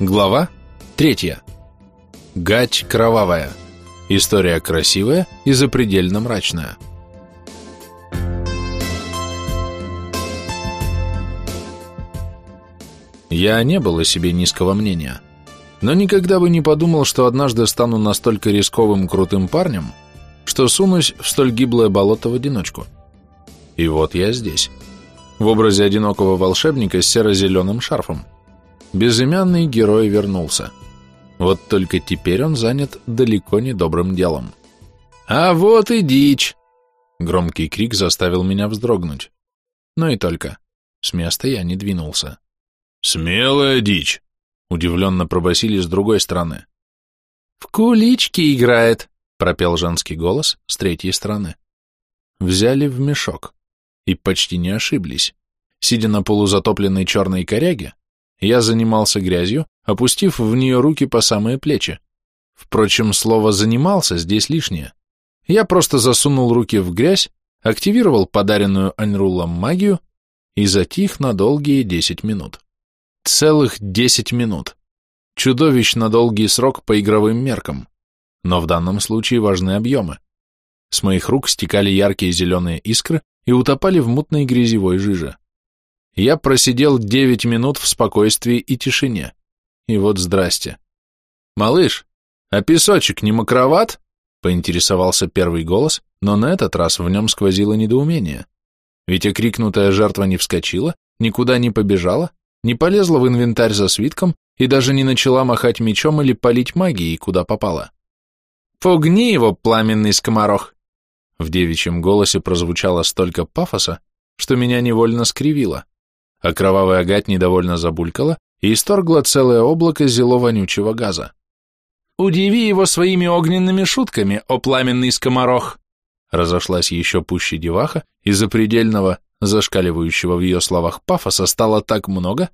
Глава третья. Гать кровавая. История красивая и запредельно мрачная. Я не был о себе низкого мнения, но никогда бы не подумал, что однажды стану настолько рисковым крутым парнем, что сунусь в столь гиблое болото в одиночку. И вот я здесь, в образе одинокого волшебника с серо-зеленым шарфом. Безымянный герой вернулся. Вот только теперь он занят далеко не добрым делом. «А вот и дичь!» Громкий крик заставил меня вздрогнуть. Но и только. С места я не двинулся. «Смелая дичь!» Удивленно пробасили с другой стороны. «В кулички играет!» — пропел женский голос с третьей стороны. Взяли в мешок. И почти не ошиблись. Сидя на полузатопленной черной коряге, я занимался грязью, опустив в нее руки по самые плечи. Впрочем, слово «занимался» здесь лишнее. Я просто засунул руки в грязь, активировал подаренную Аньрулом магию и затих на долгие десять минут. Целых десять минут. Чудовищно долгий срок по игровым меркам. Но в данном случае важны объемы. С моих рук стекали яркие зеленые искры и утопали в мутной грязевой жиже. Я просидел девять минут в спокойствии и тишине. И вот здрасте. «Малыш, а песочек не мокроват?» — поинтересовался первый голос, но на этот раз в нем сквозило недоумение. Ведь окрикнутая жертва не вскочила, никуда не побежала, не полезла в инвентарь за свитком и даже не начала махать мечом или палить магией, куда попала. «Пугни его, пламенный скоморох!» В девичьем голосе прозвучало столько пафоса, что меня невольно скривило а кровавая гать недовольно забулькала и исторгла целое облако зело-вонючего газа. «Удиви его своими огненными шутками, о пламенный скоморох!» Разошлась еще пуще деваха, и запредельного, зашкаливающего в ее словах пафоса стало так много,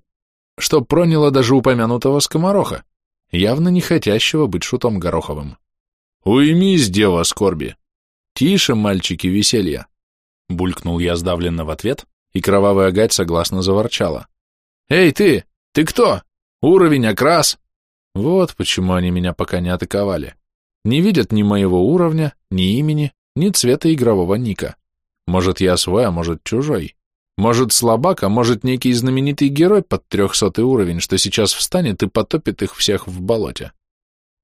что проняло даже упомянутого скомороха, явно не хотящего быть шутом Гороховым. «Уймись, дева скорби!» «Тише, мальчики, веселья!» Булькнул я сдавленно в ответ, и кровавая гать согласно заворчала. «Эй, ты! Ты кто? Уровень, окрас!» Вот почему они меня пока не атаковали. Не видят ни моего уровня, ни имени, ни цвета игрового ника. Может, я свой, а может, чужой. Может, слабак, а может, некий знаменитый герой под трехсотый уровень, что сейчас встанет и потопит их всех в болоте.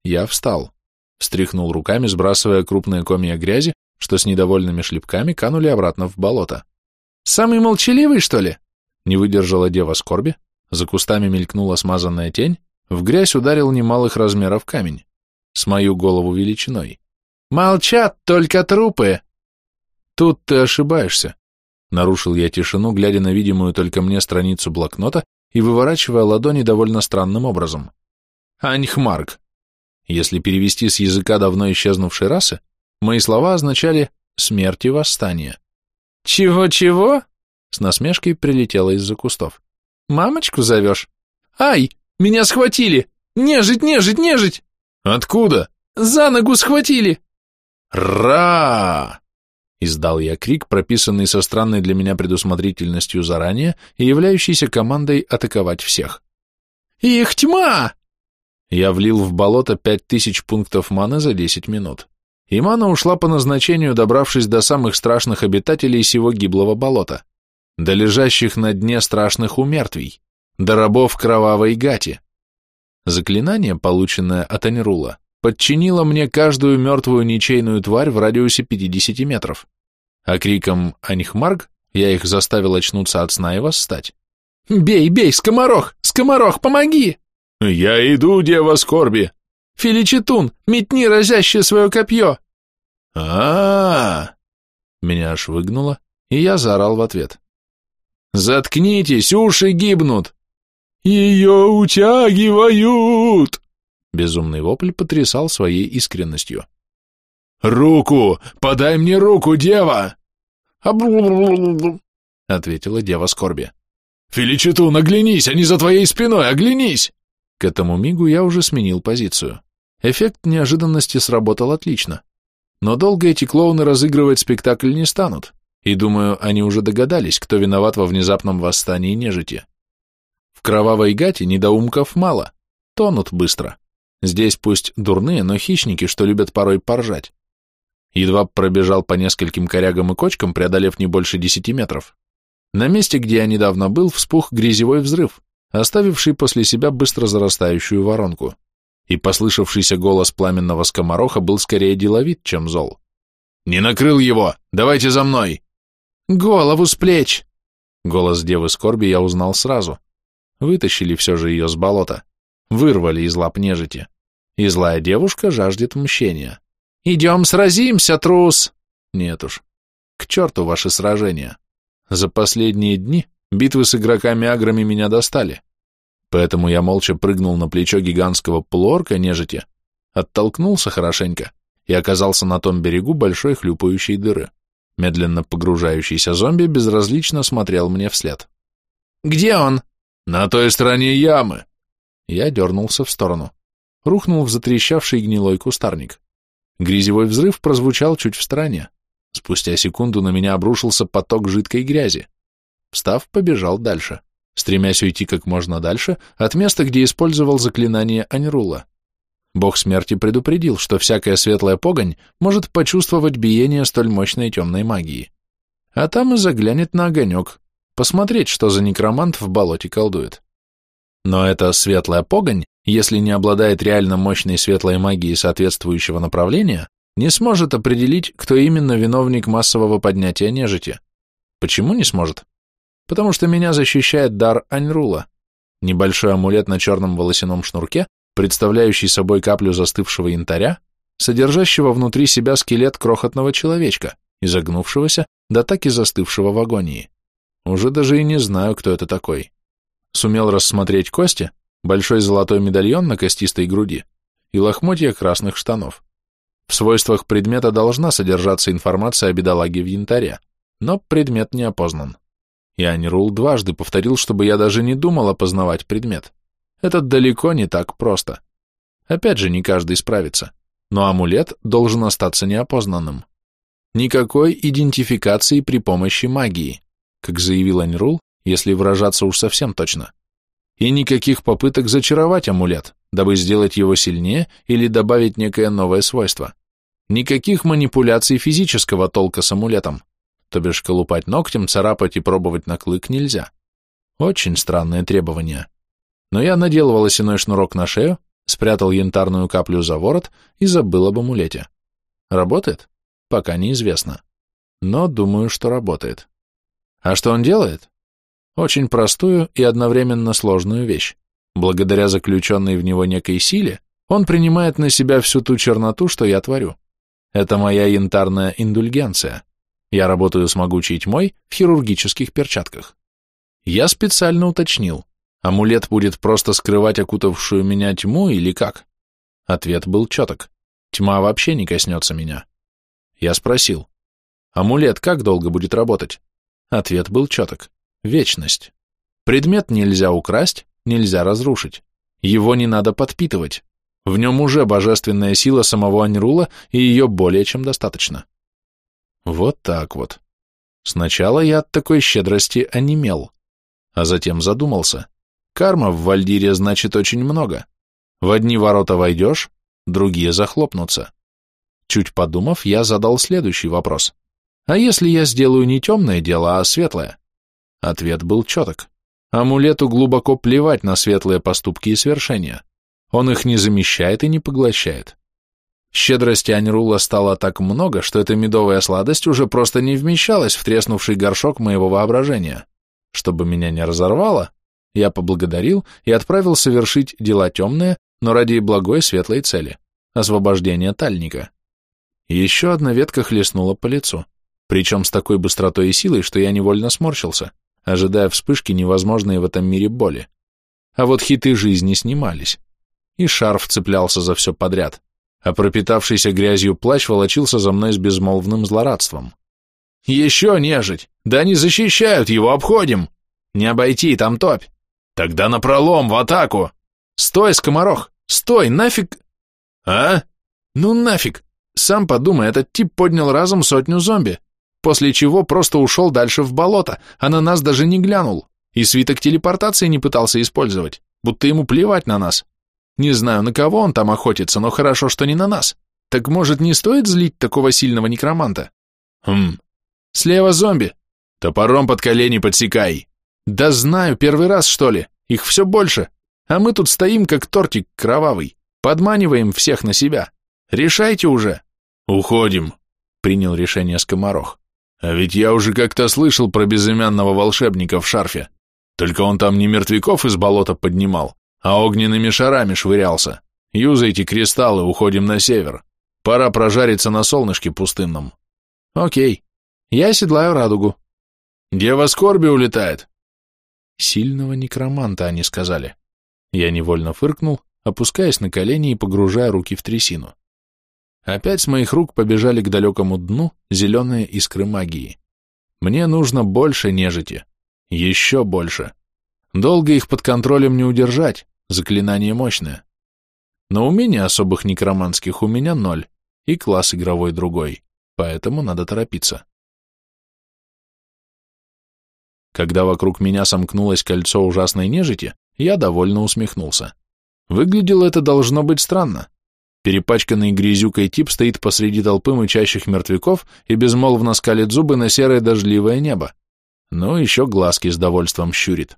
Я встал, встряхнул руками, сбрасывая крупные комья грязи, что с недовольными шлепками канули обратно в болото. Самый молчаливый, что ли? Не выдержала дева скорби, за кустами мелькнула смазанная тень, в грязь ударил немалых размеров камень, с мою голову величиной. Молчат только трупы. Тут ты ошибаешься. Нарушил я тишину, глядя на видимую только мне страницу блокнота и выворачивая ладони довольно странным образом. Аньхмарк. Если перевести с языка давно исчезнувшей расы, мои слова означали «смерть и восстание». «Чего-чего?» С насмешкой прилетела из-за кустов. «Мамочку зовешь? Ай, меня схватили! Нежить, нежить, нежить!» «Откуда?» «За ногу схватили!» «Ра!» Издал я крик, прописанный со странной для меня предусмотрительностью заранее и являющийся командой атаковать всех. «Их тьма!» Я влил в болото пять тысяч пунктов маны за десять минут. Имана ушла по назначению, добравшись до самых страшных обитателей сего гиблого болота, до лежащих на дне страшных умертвий, до рабов кровавой гати. Заклинание, полученное от Анерула, подчинило мне каждую мертвую ничейную тварь в радиусе 50 метров, а криком «Анихмарг» я их заставил очнуться от сна и восстать. «Бей, бей, скоморох! Скоморох, помоги!» «Я иду, дева скорби!» Филичетун, метни разящее свое копье!» а, -а, -а Меня аж выгнуло, и я заорал в ответ. «Заткнитесь, уши гибнут!» «Ее утягивают!» Безумный вопль потрясал своей искренностью. «Руку! Подай мне руку, дева!» ответила дева скорби. «Филичетун, оглянись, они за твоей спиной, оглянись!» К этому мигу я уже сменил позицию. Эффект неожиданности сработал отлично. Но долго эти клоуны разыгрывать спектакль не станут, и, думаю, они уже догадались, кто виноват во внезапном восстании нежити. В кровавой гате недоумков мало, тонут быстро. Здесь пусть дурные, но хищники, что любят порой поржать. Едва пробежал по нескольким корягам и кочкам, преодолев не больше десяти метров. На месте, где я недавно был, вспух грязевой взрыв, оставивший после себя быстро зарастающую воронку. И послышавшийся голос пламенного скомороха был скорее деловит, чем зол. «Не накрыл его! Давайте за мной!» «Голову с плеч!» Голос девы скорби я узнал сразу. Вытащили все же ее с болота. Вырвали из лап нежити. И злая девушка жаждет мщения. «Идем сразимся, трус!» Нет уж. К черту ваши сражения. За последние дни битвы с игроками-аграми меня достали. Поэтому я молча прыгнул на плечо гигантского полуорка нежити, оттолкнулся хорошенько и оказался на том берегу большой хлюпающей дыры. Медленно погружающийся зомби безразлично смотрел мне вслед. «Где он?» «На той стороне ямы!» Я дернулся в сторону. Рухнул в затрещавший гнилой кустарник. Грязевой взрыв прозвучал чуть в стороне. Спустя секунду на меня обрушился поток жидкой грязи. Встав, побежал дальше, стремясь уйти как можно дальше от места, где использовал заклинание Аньрула. Бог смерти предупредил, что всякая светлая погонь может почувствовать биение столь мощной темной магии. А там и заглянет на огонек, посмотреть, что за некромант в болоте колдует. Но эта светлая погонь, если не обладает реально мощной светлой магией соответствующего направления, не сможет определить, кто именно виновник массового поднятия нежити. Почему не сможет? Потому что меня защищает дар Аньрула, небольшой амулет на черном волосяном шнурке, представляющий собой каплю застывшего янтаря, содержащего внутри себя скелет крохотного человечка, изогнувшегося, да так и застывшего в агонии. Уже даже и не знаю, кто это такой. Сумел рассмотреть кости, большой золотой медальон на костистой груди и лохмотья красных штанов. В свойствах предмета должна содержаться информация о бедолаге в янтаре, но предмет не опознан. И Анирул дважды повторил, чтобы я даже не думал опознавать предмет. Это далеко не так просто. Опять же, не каждый справится, но амулет должен остаться неопознанным. Никакой идентификации при помощи магии, как заявил Анирул, если выражаться уж совсем точно. И никаких попыток зачаровать амулет, дабы сделать его сильнее или добавить некое новое свойство. Никаких манипуляций физического толка с амулетом, то бишь колупать ногтем, царапать и пробовать на клык нельзя. Очень странные требования но я надел волосяной шнурок на шею, спрятал янтарную каплю за ворот и забыл об амулете. Работает? Пока неизвестно. Но думаю, что работает. А что он делает? Очень простую и одновременно сложную вещь. Благодаря заключенной в него некой силе, он принимает на себя всю ту черноту, что я творю. Это моя янтарная индульгенция. Я работаю с могучей тьмой в хирургических перчатках. Я специально уточнил. Амулет будет просто скрывать окутавшую меня тьму или как? Ответ был четок. Тьма вообще не коснется меня. Я спросил. Амулет как долго будет работать? Ответ был четок. Вечность. Предмет нельзя украсть, нельзя разрушить. Его не надо подпитывать. В нем уже божественная сила самого Аньрула, и ее более чем достаточно. Вот так вот. Сначала я от такой щедрости онемел, а затем задумался. Карма в Вальдире значит очень много. В одни ворота войдешь, другие захлопнутся. Чуть подумав, я задал следующий вопрос. А если я сделаю не темное дело, а светлое? Ответ был четок. Амулету глубоко плевать на светлые поступки и свершения. Он их не замещает и не поглощает. Щедрости Аньрула стало так много, что эта медовая сладость уже просто не вмещалась в треснувший горшок моего воображения. Чтобы меня не разорвало, я поблагодарил и отправил совершить дела темные, но ради благой светлой цели – освобождения тальника. Еще одна ветка хлестнула по лицу, причем с такой быстротой и силой, что я невольно сморщился, ожидая вспышки невозможной в этом мире боли. А вот хиты жизни снимались. И шарф цеплялся за все подряд, а пропитавшийся грязью плащ волочился за мной с безмолвным злорадством. «Еще нежить! Да они защищают его, обходим! Не обойти, там топь!» Тогда напролом, в атаку! Стой, скоморох! Стой, нафиг! А? Ну нафиг! Сам подумай, этот тип поднял разом сотню зомби, после чего просто ушел дальше в болото, а на нас даже не глянул, и свиток телепортации не пытался использовать, будто ему плевать на нас. Не знаю, на кого он там охотится, но хорошо, что не на нас. Так может, не стоит злить такого сильного некроманта? Хм. Слева зомби. Топором под колени подсекай. Да знаю, первый раз, что ли. Их все больше. А мы тут стоим, как тортик кровавый. Подманиваем всех на себя. Решайте уже. Уходим, принял решение скоморох. А ведь я уже как-то слышал про безымянного волшебника в шарфе. Только он там не мертвяков из болота поднимал, а огненными шарами швырялся. Юзайте кристаллы, уходим на север. Пора прожариться на солнышке пустынном. Окей. Я седлаю радугу. Дева скорби улетает. Сильного некроманта, они сказали. Я невольно фыркнул, опускаясь на колени и погружая руки в трясину. Опять с моих рук побежали к далекому дну зеленые искры магии. Мне нужно больше нежити. Еще больше. Долго их под контролем не удержать, заклинание мощное. Но умений особых некроманских у меня ноль, и класс игровой другой, поэтому надо торопиться. Когда вокруг меня сомкнулось кольцо ужасной нежити, я довольно усмехнулся. Выглядело это должно быть странно. Перепачканный грязюкой тип стоит посреди толпы мычащих мертвяков и безмолвно скалит зубы на серое дождливое небо. Ну, еще глазки с довольством щурит.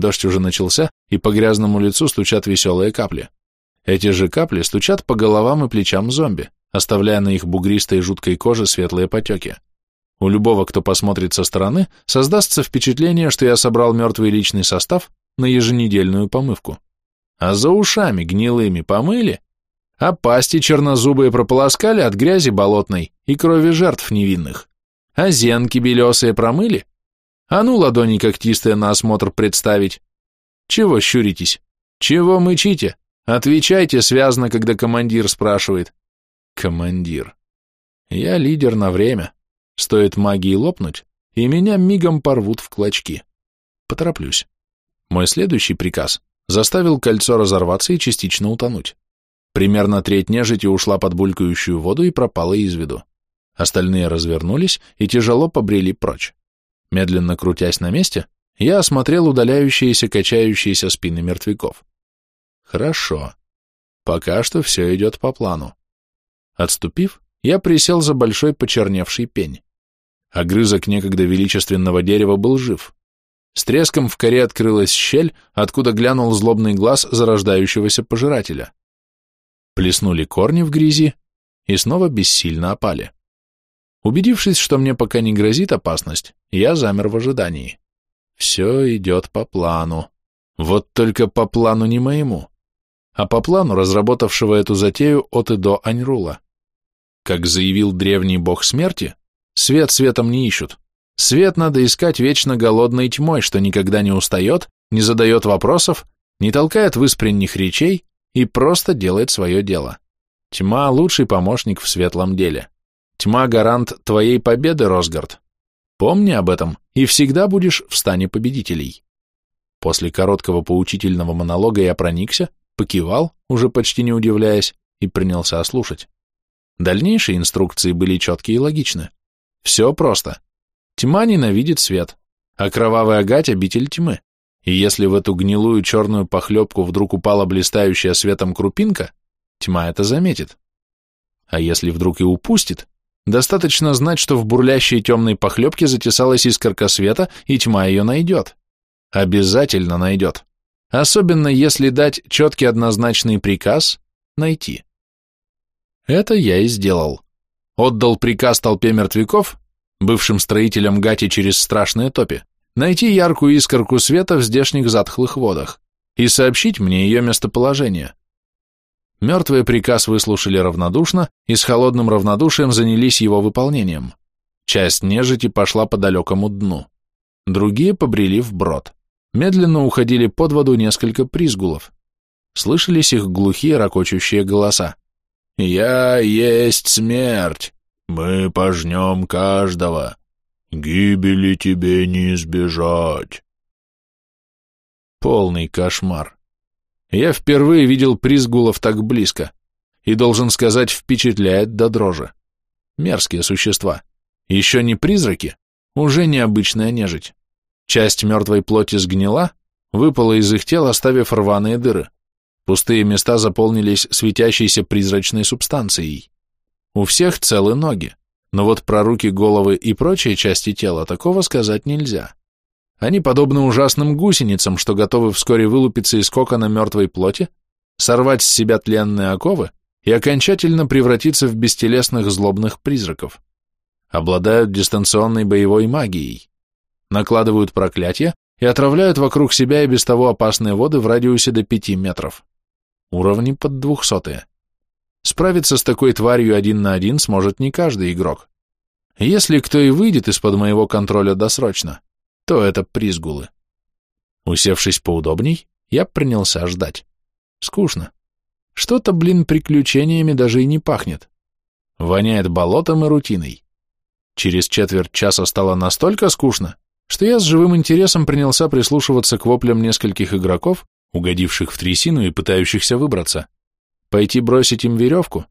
Дождь уже начался, и по грязному лицу стучат веселые капли. Эти же капли стучат по головам и плечам зомби, оставляя на их бугристой жуткой коже светлые потеки. У любого, кто посмотрит со стороны, создастся впечатление, что я собрал мертвый личный состав на еженедельную помывку. А за ушами гнилыми помыли, а пасти чернозубые прополоскали от грязи болотной и крови жертв невинных. А зенки белесые промыли? А ну ладони когтистые на осмотр представить. Чего щуритесь? Чего мычите? Отвечайте связно, когда командир спрашивает. Командир. Я лидер на время. Стоит магии лопнуть, и меня мигом порвут в клочки. Потороплюсь. Мой следующий приказ заставил кольцо разорваться и частично утонуть. Примерно треть нежити ушла под булькающую воду и пропала из виду. Остальные развернулись и тяжело побрели прочь. Медленно крутясь на месте, я осмотрел удаляющиеся, качающиеся спины мертвяков. Хорошо. Пока что все идет по плану. Отступив, я присел за большой почерневший пень. Огрызок некогда величественного дерева был жив. С треском в коре открылась щель, откуда глянул злобный глаз зарождающегося пожирателя. Плеснули корни в грязи и снова бессильно опали. Убедившись, что мне пока не грозит опасность, я замер в ожидании. Все идет по плану. Вот только по плану не моему а по плану разработавшего эту затею от и до Аньрула. Как заявил древний бог смерти, свет светом не ищут. Свет надо искать вечно голодной тьмой, что никогда не устает, не задает вопросов, не толкает выспренних речей и просто делает свое дело. Тьма – лучший помощник в светлом деле. Тьма – гарант твоей победы, Росгард. Помни об этом, и всегда будешь в стане победителей. После короткого поучительного монолога я проникся, покивал, уже почти не удивляясь, и принялся ослушать. Дальнейшие инструкции были четкие и логичны. Все просто. Тьма ненавидит свет, а кровавая гать — обитель тьмы. И если в эту гнилую черную похлебку вдруг упала блистающая светом крупинка, тьма это заметит. А если вдруг и упустит, достаточно знать, что в бурлящей темной похлебке затесалась искорка света, и тьма ее найдет. Обязательно найдет особенно если дать четкий однозначный приказ найти. Это я и сделал. Отдал приказ толпе мертвяков, бывшим строителям Гати через страшные топи, найти яркую искорку света в здешних затхлых водах и сообщить мне ее местоположение. Мертвые приказ выслушали равнодушно и с холодным равнодушием занялись его выполнением. Часть нежити пошла по далекому дну, другие побрели вброд. Медленно уходили под воду несколько призгулов. Слышались их глухие ракочущие голоса. «Я есть смерть, мы пожнем каждого, гибели тебе не избежать». Полный кошмар. Я впервые видел призгулов так близко, и, должен сказать, впечатляет до дрожи. Мерзкие существа. Еще не призраки, уже необычная нежить. Часть мертвой плоти сгнила, выпала из их тел, оставив рваные дыры. Пустые места заполнились светящейся призрачной субстанцией. У всех целы ноги, но вот про руки, головы и прочие части тела такого сказать нельзя. Они подобны ужасным гусеницам, что готовы вскоре вылупиться из кокона мертвой плоти, сорвать с себя тленные оковы и окончательно превратиться в бестелесных злобных призраков. Обладают дистанционной боевой магией, накладывают проклятия и отравляют вокруг себя и без того опасные воды в радиусе до пяти метров. Уровни под двухсотые. Справиться с такой тварью один на один сможет не каждый игрок. Если кто и выйдет из-под моего контроля досрочно, то это призгулы. Усевшись поудобней, я принялся ждать. Скучно. Что-то, блин, приключениями даже и не пахнет. Воняет болотом и рутиной. Через четверть часа стало настолько скучно, что я с живым интересом принялся прислушиваться к воплям нескольких игроков, угодивших в трясину и пытающихся выбраться. Пойти бросить им веревку?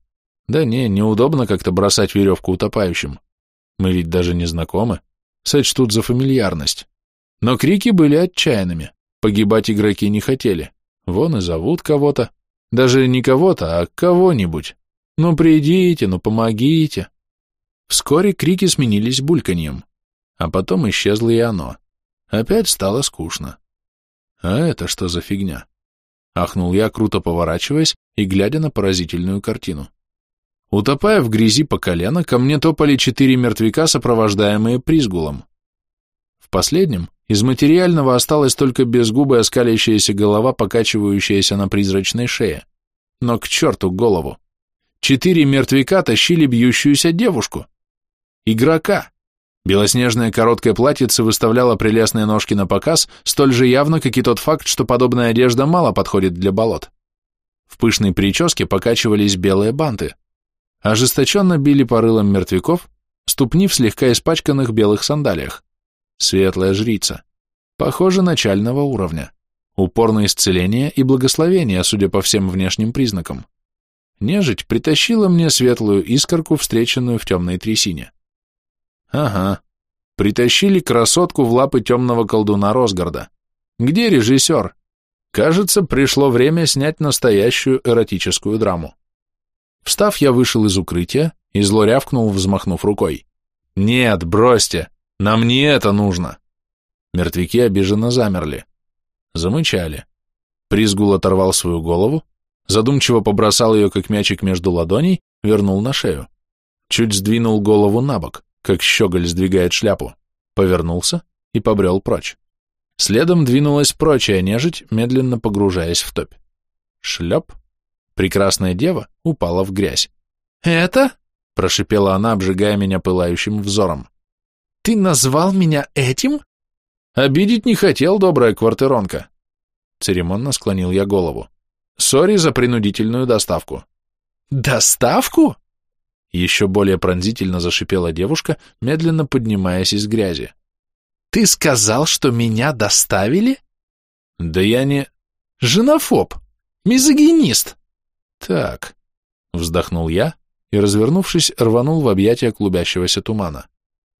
Да не, неудобно как-то бросать веревку утопающим. Мы ведь даже не знакомы. Сочтут за фамильярность. Но крики были отчаянными. Погибать игроки не хотели. Вон и зовут кого-то. Даже не кого-то, а кого-нибудь. Ну придите, ну помогите. Вскоре крики сменились бульканьем. А потом исчезло и оно. Опять стало скучно. А это что за фигня? Ахнул я, круто поворачиваясь и глядя на поразительную картину. Утопая в грязи по колено, ко мне топали четыре мертвяка, сопровождаемые призгулом. В последнем из материального осталась только безгубая скалящаяся голова, покачивающаяся на призрачной шее. Но к черту голову! Четыре мертвяка тащили бьющуюся девушку. Игрока. Белоснежное короткое платьице выставляло прелестные ножки на показ, столь же явно, как и тот факт, что подобная одежда мало подходит для болот. В пышной прическе покачивались белые банты. Ожесточенно били по рылам мертвяков, ступни в слегка испачканных белых сандалиях. Светлая жрица. Похоже, начального уровня. Упорное исцеление и благословение, судя по всем внешним признакам. Нежить притащила мне светлую искорку, встреченную в темной трясине. Ага. Притащили красотку в лапы темного колдуна Росгарда. Где режиссер? Кажется, пришло время снять настоящую эротическую драму. Встав, я вышел из укрытия и зло рявкнул, взмахнув рукой. «Нет, бросьте! Нам не это нужно!» Мертвяки обиженно замерли. Замычали. Призгул оторвал свою голову, задумчиво побросал ее, как мячик между ладоней, вернул на шею. Чуть сдвинул голову на бок как щеголь сдвигает шляпу, повернулся и побрел прочь. Следом двинулась прочая нежить, медленно погружаясь в топь. Шлеп. Прекрасная дева упала в грязь. «Это?» — прошипела она, обжигая меня пылающим взором. «Ты назвал меня этим?» «Обидеть не хотел, добрая квартиронка». Церемонно склонил я голову. «Сори за принудительную доставку». «Доставку?» Еще более пронзительно зашипела девушка, медленно поднимаясь из грязи. «Ты сказал, что меня доставили?» «Да я не...» «Женофоб! Мизогинист!» «Так...» — вздохнул я и, развернувшись, рванул в объятия клубящегося тумана.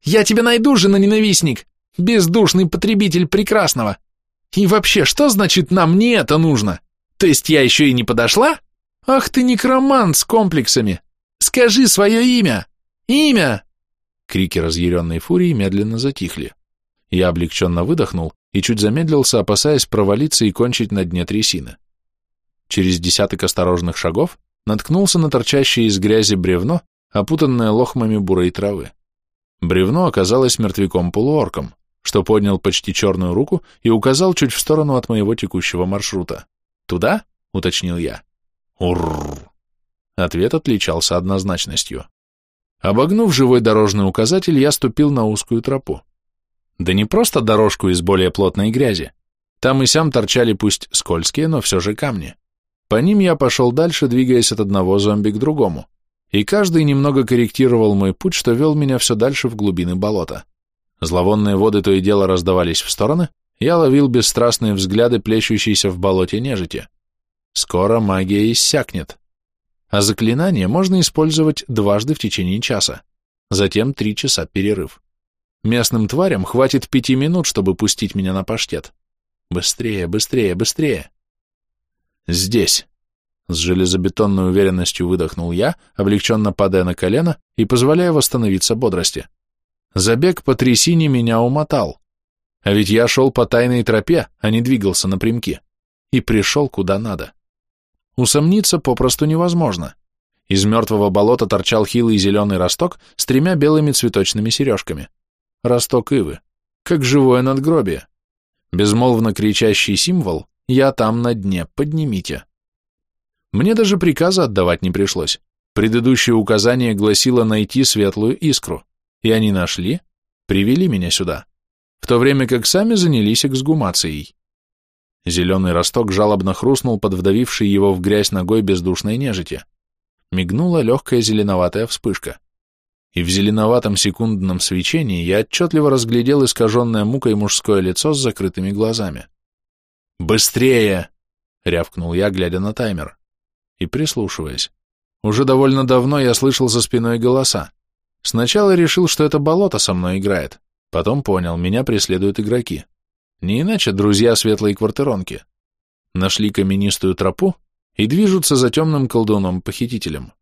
«Я тебя найду, жена-ненавистник! Бездушный потребитель прекрасного! И вообще, что значит нам не это нужно? То есть я еще и не подошла? Ах ты некромант с комплексами! Скажи свое имя! Имя!» Крики разъяренной фурии медленно затихли. Я облегченно выдохнул и чуть замедлился, опасаясь провалиться и кончить на дне трясины. Через десяток осторожных шагов наткнулся на торчащее из грязи бревно, опутанное лохмами бурой травы. Бревно оказалось мертвяком-полуорком, что поднял почти черную руку и указал чуть в сторону от моего текущего маршрута. «Туда?» — уточнил я. «Урррр!» Ответ отличался однозначностью. Обогнув живой дорожный указатель, я ступил на узкую тропу. Да не просто дорожку из более плотной грязи. Там и сям торчали пусть скользкие, но все же камни. По ним я пошел дальше, двигаясь от одного зомби к другому. И каждый немного корректировал мой путь, что вел меня все дальше в глубины болота. Зловонные воды то и дело раздавались в стороны, я ловил бесстрастные взгляды плещущейся в болоте нежити. Скоро магия иссякнет а заклинание можно использовать дважды в течение часа, затем три часа перерыв. Местным тварям хватит пяти минут, чтобы пустить меня на паштет. Быстрее, быстрее, быстрее. Здесь. С железобетонной уверенностью выдохнул я, облегченно падая на колено и позволяя восстановиться бодрости. Забег по трясине меня умотал. А ведь я шел по тайной тропе, а не двигался напрямки. И пришел куда надо. Усомниться попросту невозможно. Из мертвого болота торчал хилый зеленый росток с тремя белыми цветочными сережками. Росток ивы. Как живое надгробие. Безмолвно кричащий символ «Я там на дне, поднимите». Мне даже приказа отдавать не пришлось. Предыдущее указание гласило найти светлую искру, и они нашли, привели меня сюда, в то время как сами занялись эксгумацией. Зеленый росток жалобно хрустнул под вдавившей его в грязь ногой бездушной нежити. Мигнула легкая зеленоватая вспышка. И в зеленоватом секундном свечении я отчетливо разглядел искаженное мукой мужское лицо с закрытыми глазами. «Быстрее!» — рявкнул я, глядя на таймер и прислушиваясь. Уже довольно давно я слышал за спиной голоса. Сначала решил, что это болото со мной играет, потом понял, меня преследуют игроки. Не иначе друзья светлой квартиронки. Нашли каменистую тропу и движутся за темным колдуном-похитителем.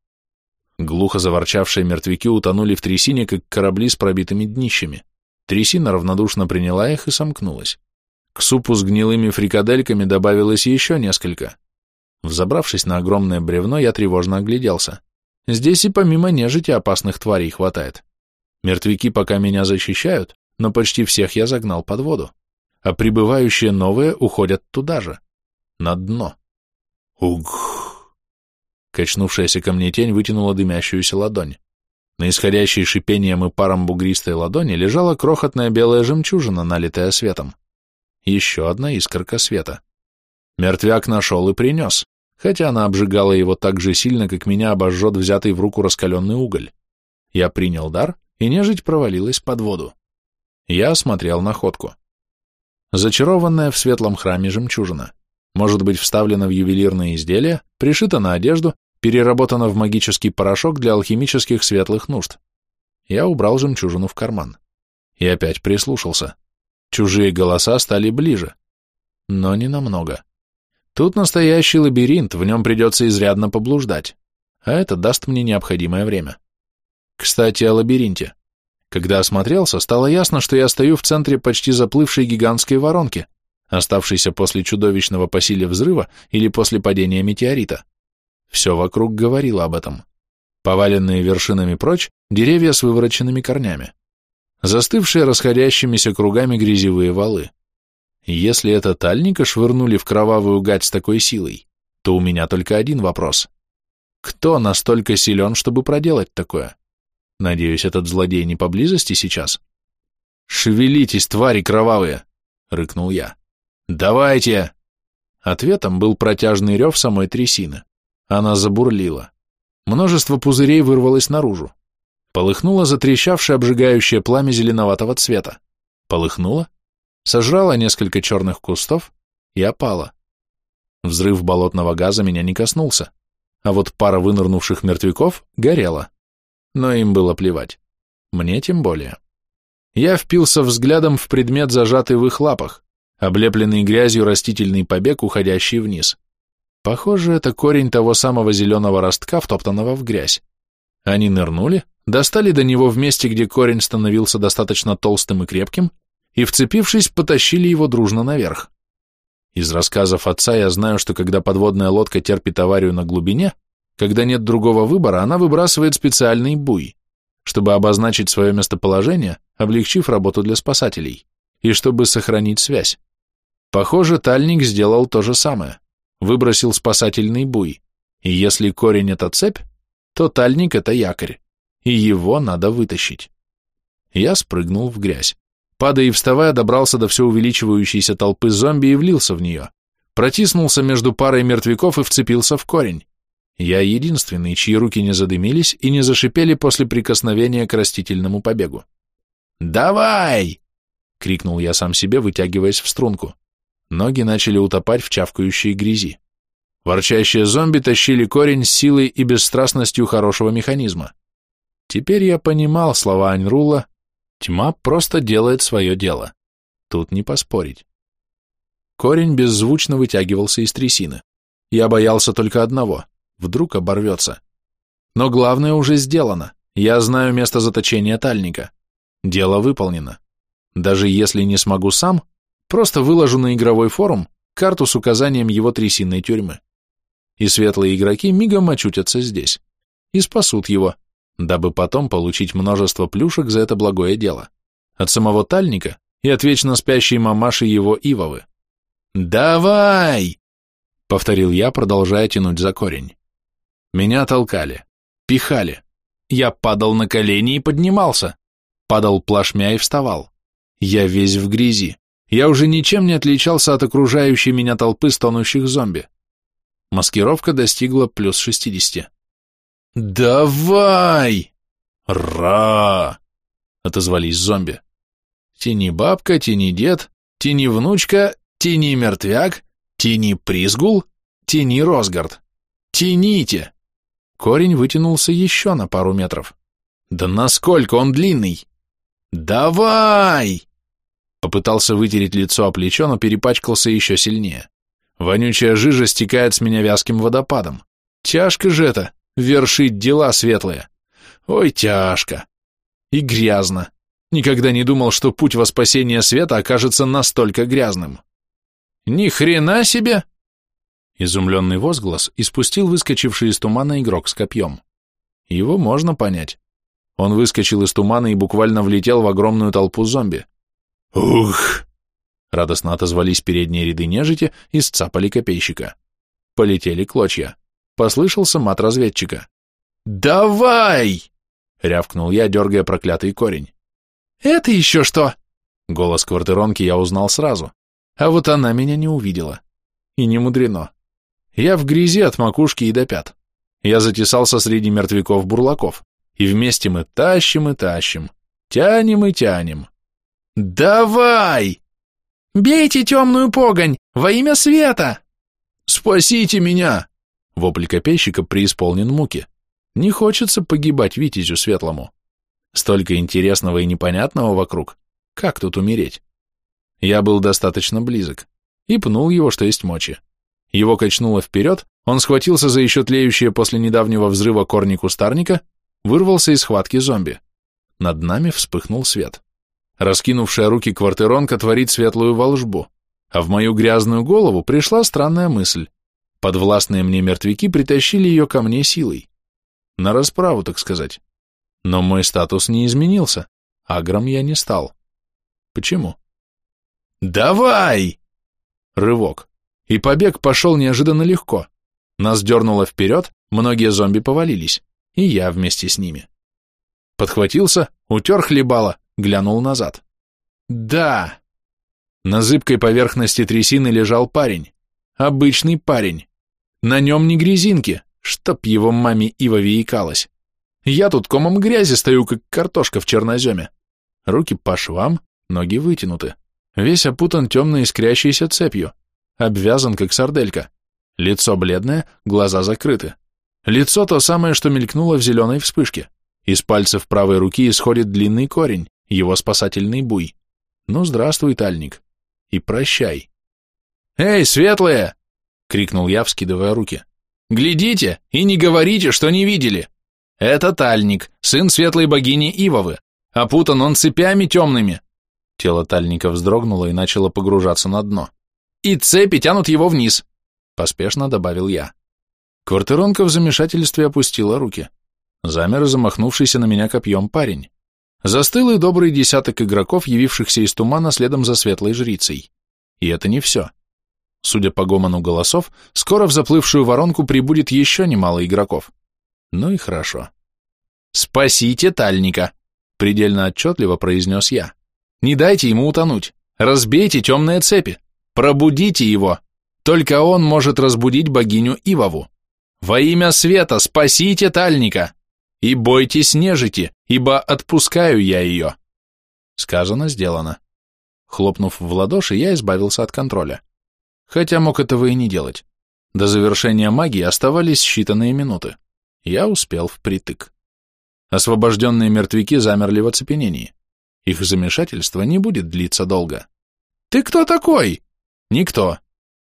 Глухо заворчавшие мертвяки утонули в трясине, как корабли с пробитыми днищами. Трясина равнодушно приняла их и сомкнулась. К супу с гнилыми фрикадельками добавилось еще несколько. Взобравшись на огромное бревно, я тревожно огляделся. Здесь и помимо нежити опасных тварей хватает. Мертвяки пока меня защищают, но почти всех я загнал под воду. А прибывающие новые уходят туда же, на дно. Уг! Качнувшаяся ко мне тень вытянула дымящуюся ладонь. На исходящей шипением и паром бугристой ладони лежала крохотная белая жемчужина, налитая светом. Еще одна искорка света. Мертвяк нашел и принес, хотя она обжигала его так же сильно, как меня обожжет взятый в руку раскаленный уголь. Я принял дар, и нежить провалилась под воду. Я осмотрел находку. Зачарованная в светлом храме жемчужина. Может быть вставлена в ювелирное изделие, пришита на одежду, переработана в магический порошок для алхимических светлых нужд. Я убрал жемчужину в карман. И опять прислушался. Чужие голоса стали ближе. Но не намного. Тут настоящий лабиринт, в нем придется изрядно поблуждать, а это даст мне необходимое время. Кстати, о лабиринте. Когда осмотрелся, стало ясно, что я стою в центре почти заплывшей гигантской воронки, оставшейся после чудовищного по силе взрыва или после падения метеорита. Все вокруг говорило об этом. Поваленные вершинами прочь, деревья с вывороченными корнями. Застывшие расходящимися кругами грязевые валы. Если это Тальника швырнули в кровавую гать с такой силой, то у меня только один вопрос. Кто настолько силен, чтобы проделать такое? Надеюсь, этот злодей не поблизости сейчас? «Шевелитесь, твари кровавые!» — рыкнул я. «Давайте!» Ответом был протяжный рев самой трясины. Она забурлила. Множество пузырей вырвалось наружу. Полыхнуло затрещавшее обжигающее пламя зеленоватого цвета. Полыхнуло, сожрала несколько черных кустов и опала. Взрыв болотного газа меня не коснулся, а вот пара вынырнувших мертвяков горела. Но им было плевать. Мне тем более. Я впился взглядом в предмет, зажатый в их лапах, облепленный грязью растительный побег, уходящий вниз. Похоже, это корень того самого зеленого ростка, втоптанного в грязь. Они нырнули, достали до него в месте, где корень становился достаточно толстым и крепким, и, вцепившись, потащили его дружно наверх. Из рассказов отца я знаю, что когда подводная лодка терпит аварию на глубине, когда нет другого выбора, она выбрасывает специальный буй, чтобы обозначить свое местоположение, облегчив работу для спасателей, и чтобы сохранить связь. Похоже, Тальник сделал то же самое, выбросил спасательный буй, и если корень — это цепь, то Тальник — это якорь, и его надо вытащить. Я спрыгнул в грязь. Падая и вставая, добрался до все увеличивающейся толпы зомби и влился в нее. Протиснулся между парой мертвяков и вцепился в корень. Я единственный, чьи руки не задымились и не зашипели после прикосновения к растительному побегу. «Давай!» — крикнул я сам себе, вытягиваясь в струнку. Ноги начали утопать в чавкающей грязи. Ворчащие зомби тащили корень с силой и бесстрастностью хорошего механизма. Теперь я понимал слова Аньрула Тьма просто делает свое дело. Тут не поспорить. Корень беззвучно вытягивался из трясины. Я боялся только одного — вдруг оборвется. Но главное уже сделано. Я знаю место заточения тальника. Дело выполнено. Даже если не смогу сам, просто выложу на игровой форум карту с указанием его трясинной тюрьмы. И светлые игроки мигом очутятся здесь и спасут его, дабы потом получить множество плюшек за это благое дело. От самого Тальника и от вечно спящей мамаши его Ивовы. «Давай!» — повторил я, продолжая тянуть за корень. Меня толкали, пихали. Я падал на колени и поднимался, падал плашмя и вставал. Я весь в грязи. Я уже ничем не отличался от окружающей меня толпы стонущих зомби. Маскировка достигла плюс шестидесяти. «Давай!» «Ра!» — отозвались зомби. «Тени бабка, тени дед, тени внучка, тени мертвяк, тени призгул, тени Росгард. Тяните!» Корень вытянулся еще на пару метров. «Да насколько он длинный!» «Давай!» Попытался вытереть лицо о плечо, но перепачкался еще сильнее. Вонючая жижа стекает с меня вязким водопадом. Тяжко же это, вершить дела светлые. Ой, тяжко. И грязно. Никогда не думал, что путь во спасение света окажется настолько грязным. Ни хрена себе! Изумленный возглас испустил выскочивший из тумана игрок с копьем. Его можно понять. Он выскочил из тумана и буквально влетел в огромную толпу зомби. «Ух!» Радостно отозвались передние ряды нежити и сцапали копейщика. Полетели клочья. Послышался мат разведчика. «Давай!» — рявкнул я, дергая проклятый корень. «Это еще что?» Голос квартиронки я узнал сразу, а вот она меня не увидела. И не мудрено. Я в грязи от макушки и до пят. Я затесался среди мертвяков-бурлаков, и вместе мы тащим и тащим, тянем и тянем. «Давай!» «Бейте темную погонь! Во имя света!» «Спасите меня!» Вопль копейщика преисполнен муки. Не хочется погибать Витязю Светлому. Столько интересного и непонятного вокруг. Как тут умереть? Я был достаточно близок и пнул его, что есть мочи. Его качнуло вперед, он схватился за еще тлеющие после недавнего взрыва корни кустарника, вырвался из схватки зомби. Над нами вспыхнул свет. Раскинувшая руки квартиронка творит светлую волжбу, а в мою грязную голову пришла странная мысль. Подвластные мне мертвяки притащили ее ко мне силой. На расправу, так сказать. Но мой статус не изменился, агром я не стал. Почему? «Давай!» Рывок. И побег пошел неожиданно легко. Нас дернуло вперед, многие зомби повалились, и я вместе с ними. Подхватился, утер хлебало, глянул назад. «Да!» На зыбкой поверхности трясины лежал парень. Обычный парень. На нем не грязинки, чтоб его маме Ива икалась. Я тут комом грязи стою, как картошка в черноземе. Руки по швам, ноги вытянуты. Весь опутан темной искрящейся цепью, обвязан, как сарделька. Лицо бледное, глаза закрыты. Лицо то самое, что мелькнуло в зеленой вспышке. Из пальцев правой руки исходит длинный корень, его спасательный буй. Ну, здравствуй, тальник. И прощай. «Эй, светлые!» — крикнул я, вскидывая руки. «Глядите и не говорите, что не видели! Это Тальник, сын светлой богини Ивовы. Опутан он цепями темными!» Тело Тальника вздрогнуло и начало погружаться на дно. «И цепи тянут его вниз!» — поспешно добавил я. Квартиронка в замешательстве опустила руки. Замер замахнувшийся на меня копьем парень. Застыл и добрый десяток игроков, явившихся из тумана следом за светлой жрицей. И это не все. Судя по гомону голосов, скоро в заплывшую воронку прибудет еще немало игроков. Ну и хорошо. «Спасите Тальника!» — предельно отчетливо произнес я. «Не дайте ему утонуть! Разбейте темные цепи! Пробудите его! Только он может разбудить богиню Ивову! Во имя света спасите Тальника! И бойтесь нежити, ибо отпускаю я ее!» Сказано, сделано. Хлопнув в ладоши, я избавился от контроля хотя мог этого и не делать. До завершения магии оставались считанные минуты. Я успел впритык. Освобожденные мертвяки замерли в оцепенении. Их замешательство не будет длиться долго. «Ты кто такой?» «Никто.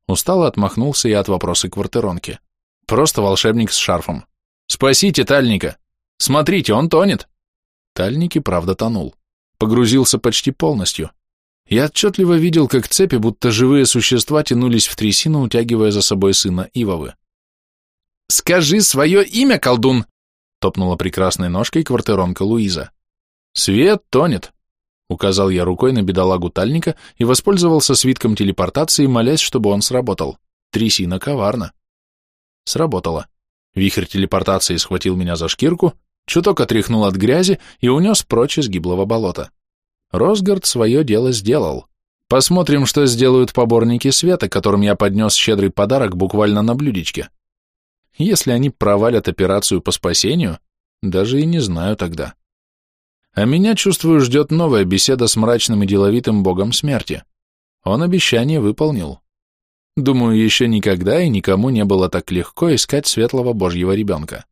Устало отмахнулся я от вопроса квартиронки. Просто волшебник с шарфом. Спасите Тальника! Смотрите, он тонет! Тальник и правда тонул. Погрузился почти полностью. Я отчетливо видел, как цепи, будто живые существа, тянулись в трясину, утягивая за собой сына Ивовы. «Скажи свое имя, колдун!» — топнула прекрасной ножкой квартиронка Луиза. «Свет тонет!» — указал я рукой на бедолагу Тальника и воспользовался свитком телепортации, молясь, чтобы он сработал. Трясина коварна. Сработало. Вихрь телепортации схватил меня за шкирку, чуток отряхнул от грязи и унес прочь из гиблого болота. Росгард свое дело сделал. Посмотрим, что сделают поборники света, которым я поднес щедрый подарок буквально на блюдечке. Если они провалят операцию по спасению, даже и не знаю тогда. А меня, чувствую, ждет новая беседа с мрачным и деловитым богом смерти. Он обещание выполнил. Думаю, еще никогда и никому не было так легко искать светлого божьего ребенка.